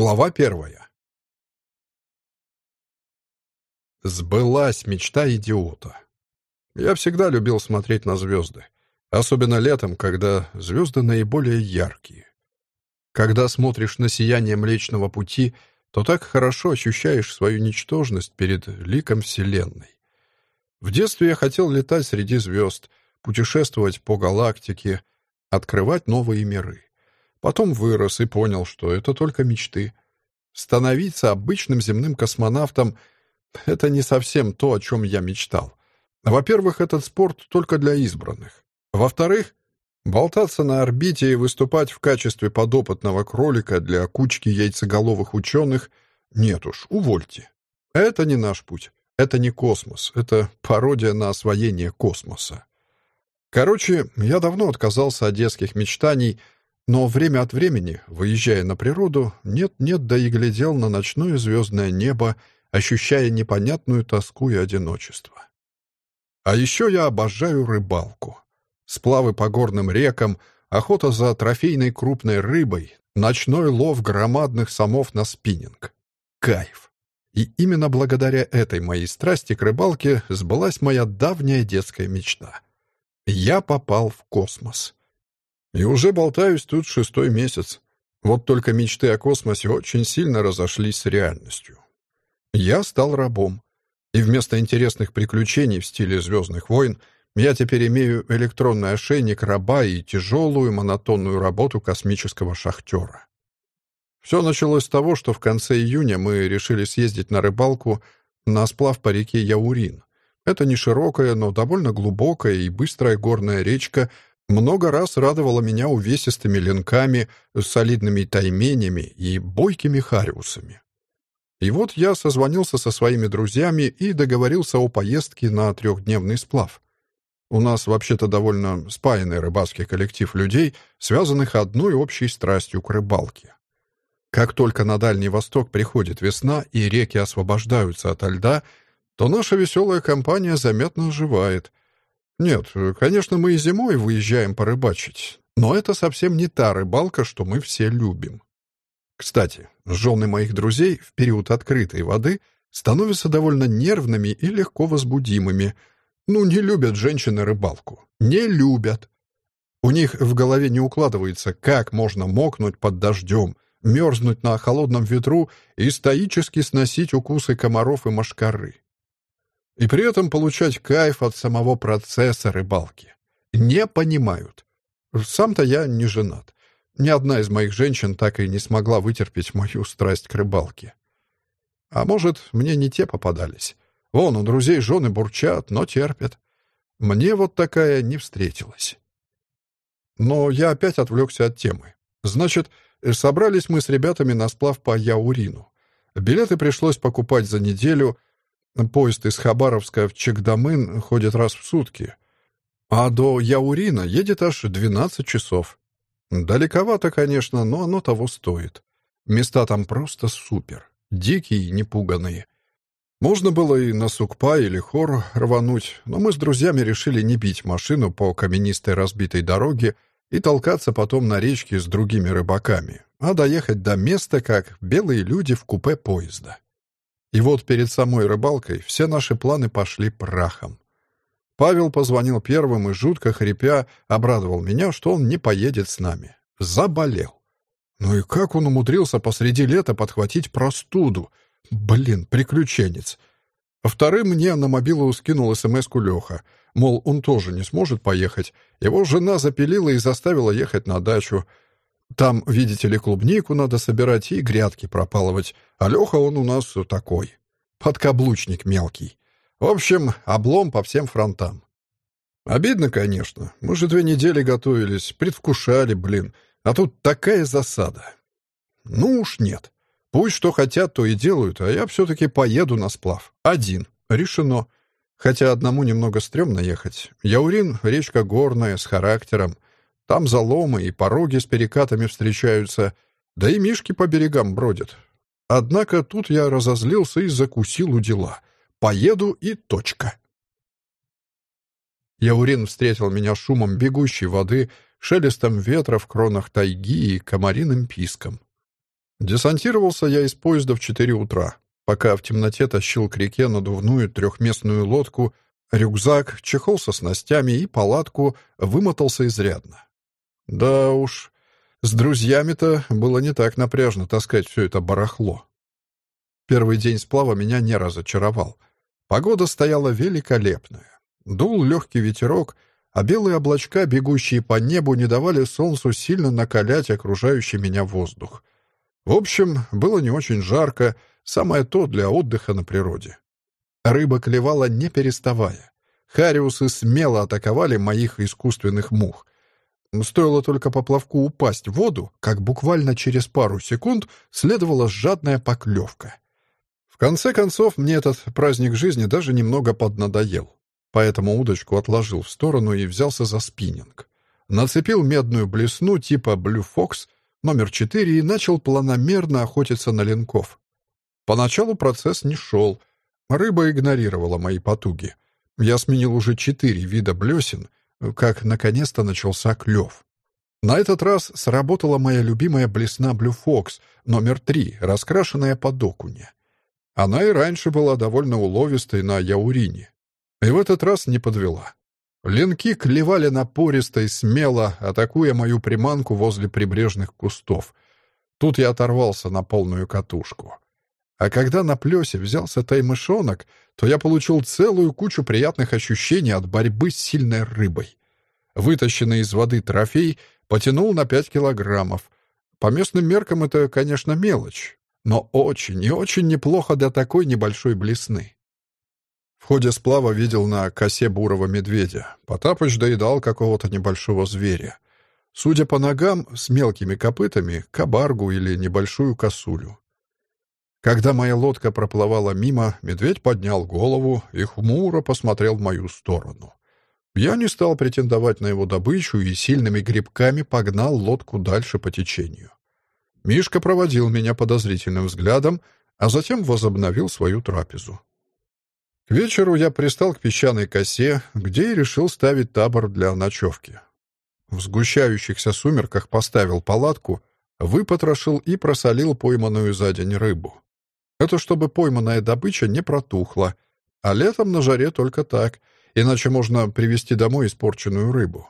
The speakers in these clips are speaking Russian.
Глава первая. Сбылась мечта идиота. Я всегда любил смотреть на звезды, особенно летом, когда звезды наиболее яркие. Когда смотришь на сияние Млечного Пути, то так хорошо ощущаешь свою ничтожность перед ликом Вселенной. В детстве я хотел летать среди звезд, путешествовать по галактике, открывать новые миры. Потом вырос и понял, что это только мечты. Становиться обычным земным космонавтом — это не совсем то, о чем я мечтал. Во-первых, этот спорт только для избранных. Во-вторых, болтаться на орбите и выступать в качестве подопытного кролика для кучки яйцеголовых ученых — нет уж, увольте. Это не наш путь. Это не космос. Это пародия на освоение космоса. Короче, я давно отказался от детских мечтаний — но время от времени, выезжая на природу, нет-нет, да и глядел на ночное звездное небо, ощущая непонятную тоску и одиночество. А еще я обожаю рыбалку. Сплавы по горным рекам, охота за трофейной крупной рыбой, ночной лов громадных самов на спиннинг. Кайф. И именно благодаря этой моей страсти к рыбалке сбылась моя давняя детская мечта. Я попал в космос. И уже болтаюсь тут шестой месяц. Вот только мечты о космосе очень сильно разошлись с реальностью. Я стал рабом. И вместо интересных приключений в стиле «Звездных войн» я теперь имею электронный ошейник раба и тяжелую монотонную работу космического шахтера. Все началось с того, что в конце июня мы решили съездить на рыбалку на сплав по реке Яурин. Это не широкая, но довольно глубокая и быстрая горная речка — много раз радовала меня увесистыми ленками, солидными тайменями и бойкими хариусами. И вот я созвонился со своими друзьями и договорился о поездке на трехдневный сплав. У нас вообще-то довольно спаянный рыбацкий коллектив людей, связанных одной общей страстью к рыбалке. Как только на Дальний Восток приходит весна и реки освобождаются ото льда, то наша веселая компания заметно оживает — нет, конечно, мы и зимой выезжаем порыбачить, но это совсем не та рыбалка, что мы все любим. Кстати, жены моих друзей в период открытой воды становятся довольно нервными и легко возбудимыми. Ну, не любят женщины рыбалку. Не любят. У них в голове не укладывается, как можно мокнуть под дождем, мерзнуть на холодном ветру и стоически сносить укусы комаров и мошкары и при этом получать кайф от самого процесса рыбалки. Не понимают. Сам-то я не женат. Ни одна из моих женщин так и не смогла вытерпеть мою страсть к рыбалке. А может, мне не те попадались. Вон, у друзей жены бурчат, но терпят. Мне вот такая не встретилась. Но я опять отвлекся от темы. Значит, собрались мы с ребятами на сплав по Яурину. Билеты пришлось покупать за неделю — Поезд из Хабаровска в Чекдамын ходит раз в сутки, а до Яурина едет аж 12 часов. Далековато, конечно, но оно того стоит. Места там просто супер, дикие и непуганные. Можно было и на Сукпа или Хор рвануть, но мы с друзьями решили не бить машину по каменистой разбитой дороге и толкаться потом на речке с другими рыбаками, а доехать до места, как белые люди в купе поезда. И вот перед самой рыбалкой все наши планы пошли прахом. Павел позвонил первым и, жутко хрипя, обрадовал меня, что он не поедет с нами. Заболел. Ну и как он умудрился посреди лета подхватить простуду? Блин, приключенец. Вторым мне на мобилу скинул смс-ку Леха. Мол, он тоже не сможет поехать. Его жена запилила и заставила ехать на дачу. Там, видите ли, клубнику надо собирать и грядки пропалывать. А Леха он у нас такой. Подкаблучник мелкий. В общем, облом по всем фронтам. Обидно, конечно. Мы же две недели готовились, предвкушали, блин. А тут такая засада. Ну уж нет. Пусть что хотят, то и делают, а я все-таки поеду на сплав. Один. Решено. Хотя одному немного стрёмно ехать. Яурин — речка горная, с характером — там заломы и пороги с перекатами встречаются, да и мишки по берегам бродят. Однако тут я разозлился и закусил у дела. Поеду и точка. Яурин встретил меня шумом бегущей воды, шелестом ветра в кронах тайги и комариным писком. Десантировался я из поезда в 4 утра, пока в темноте тащил к реке надувную трехместную лодку, рюкзак, чехол со снастями и палатку, вымотался изрядно. Да уж, с друзьями-то было не так напряжно таскать все это барахло. Первый день сплава меня не разочаровал. Погода стояла великолепная. Дул легкий ветерок, а белые облачка, бегущие по небу, не давали солнцу сильно накалять окружающий меня воздух. В общем, было не очень жарко, самое то для отдыха на природе. Рыба клевала не переставая. Хариусы смело атаковали моих искусственных мух. Стоило только поплавку упасть в воду, как буквально через пару секунд следовала жадная поклевка. В конце концов, мне этот праздник жизни даже немного поднадоел. Поэтому удочку отложил в сторону и взялся за спиннинг. Нацепил медную блесну типа Blue Fox номер 4 и начал планомерно охотиться на ленков. Поначалу процесс не шел. Рыба игнорировала мои потуги. Я сменил уже четыре вида блесен — как наконец-то начался клев. На этот раз сработала моя любимая блесна Blue Fox номер три, раскрашенная под окуня. Она и раньше была довольно уловистой на Яурине. И в этот раз не подвела. Ленки клевали напористо и смело, атакуя мою приманку возле прибрежных кустов. Тут я оторвался на полную катушку. А когда на плесе взялся таймышонок, то я получил целую кучу приятных ощущений от борьбы с сильной рыбой. Вытащенный из воды трофей потянул на пять килограммов. По местным меркам это, конечно, мелочь, но очень и очень неплохо для такой небольшой блесны. В ходе сплава видел на косе бурого медведя. Потапыч доедал какого-то небольшого зверя. Судя по ногам, с мелкими копытами, кабаргу или небольшую косулю. Когда моя лодка проплывала мимо, медведь поднял голову и хмуро посмотрел в мою сторону. Я не стал претендовать на его добычу и сильными грибками погнал лодку дальше по течению. Мишка проводил меня подозрительным взглядом, а затем возобновил свою трапезу. К вечеру я пристал к песчаной косе, где и решил ставить табор для ночевки. В сгущающихся сумерках поставил палатку, выпотрошил и просолил пойманную за день рыбу. Это чтобы пойманная добыча не протухла, а летом на жаре только так, иначе можно привезти домой испорченную рыбу.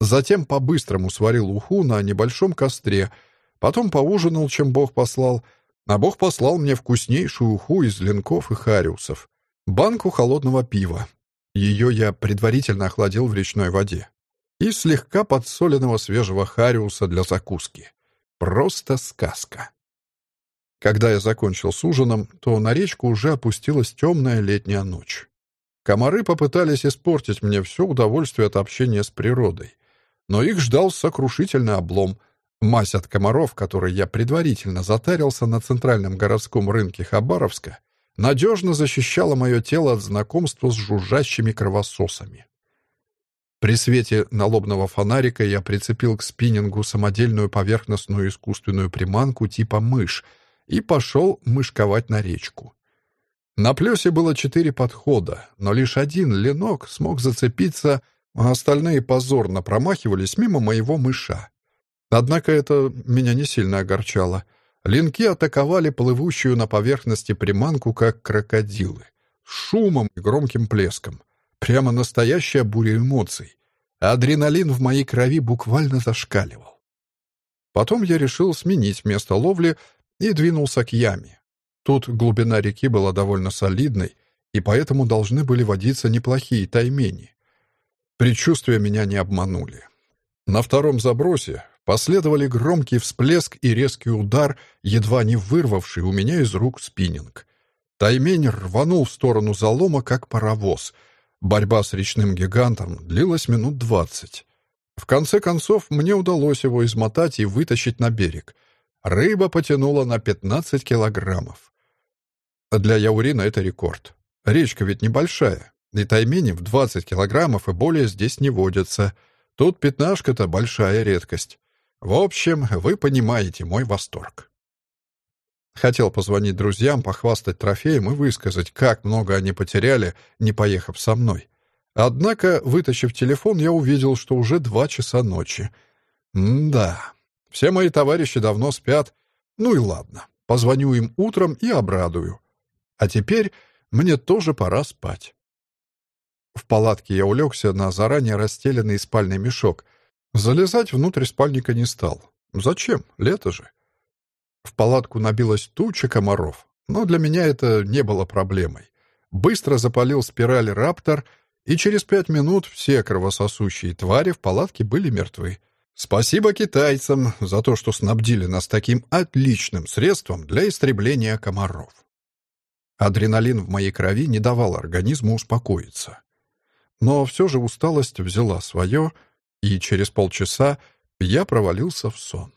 Затем по-быстрому сварил уху на небольшом костре, потом поужинал, чем Бог послал, а Бог послал мне вкуснейшую уху из ленков и хариусов, банку холодного пива. Ее я предварительно охладил в речной воде. И слегка подсоленного свежего хариуса для закуски. Просто сказка. Когда я закончил с ужином, то на речку уже опустилась темная летняя ночь. Комары попытались испортить мне все удовольствие от общения с природой. Но их ждал сокрушительный облом. Мазь от комаров, которой я предварительно затарился на центральном городском рынке Хабаровска, надежно защищала мое тело от знакомства с жужжащими кровососами. При свете налобного фонарика я прицепил к спиннингу самодельную поверхностную искусственную приманку типа мышь — и пошел мышковать на речку. На плесе было четыре подхода, но лишь один ленок смог зацепиться, а остальные позорно промахивались мимо моего мыша. Однако это меня не сильно огорчало. Ленки атаковали плывущую на поверхности приманку, как крокодилы. С шумом и громким плеском. Прямо настоящая буря эмоций. Адреналин в моей крови буквально зашкаливал. Потом я решил сменить место ловли и двинулся к яме. Тут глубина реки была довольно солидной, и поэтому должны были водиться неплохие таймени. Предчувствия меня не обманули. На втором забросе последовали громкий всплеск и резкий удар, едва не вырвавший у меня из рук спиннинг. Таймень рванул в сторону залома, как паровоз. Борьба с речным гигантом длилась минут двадцать. В конце концов, мне удалось его измотать и вытащить на берег — Рыба потянула на 15 килограммов. Для Яурина это рекорд. Речка ведь небольшая, и таймени в 20 килограммов и более здесь не водятся. Тут пятнашка-то большая редкость. В общем, вы понимаете мой восторг. Хотел позвонить друзьям, похвастать трофеем и высказать, как много они потеряли, не поехав со мной. Однако, вытащив телефон, я увидел, что уже два часа ночи. М да, все мои товарищи давно спят, Ну и ладно, позвоню им утром и обрадую. А теперь мне тоже пора спать. В палатке я улегся на заранее расстеленный спальный мешок. Залезать внутрь спальника не стал. Зачем? Лето же. В палатку набилась туча комаров, но для меня это не было проблемой. Быстро запалил спираль «Раптор», и через пять минут все кровососущие твари в палатке были мертвы. Спасибо китайцам за то, что снабдили нас таким отличным средством для истребления комаров. Адреналин в моей крови не давал организму успокоиться. Но все же усталость взяла свое, и через полчаса я провалился в сон.